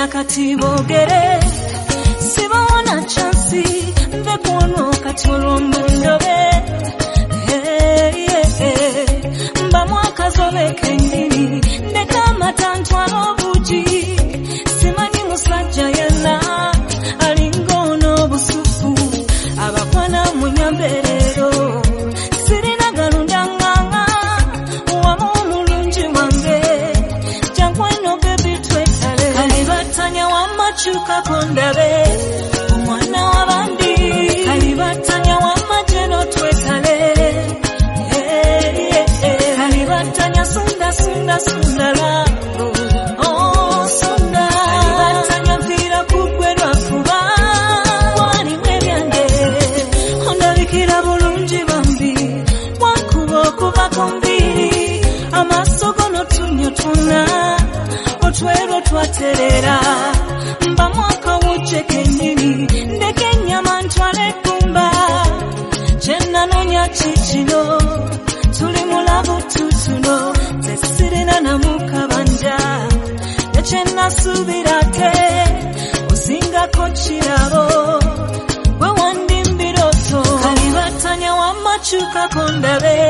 nakati boogere sibawana chansi nve kuono kati olw'omundobe wamakyukako ndabe omwana wabandi kalibatanya wamajeno twetale kalibatanya sunda sunda sundala sunda. Oh, kalibatanya mpira olutwe lwo twaterera. Mba mwaka wujje kennyini ndeka ennyama ntwala eggumba kyenanoonya kikino tuli mulabu tutuno tesirina namukabanja ekyenasuubira te osingako kirabo. Gwe wandimbirooto kalibatanya wamakyukako ndabe.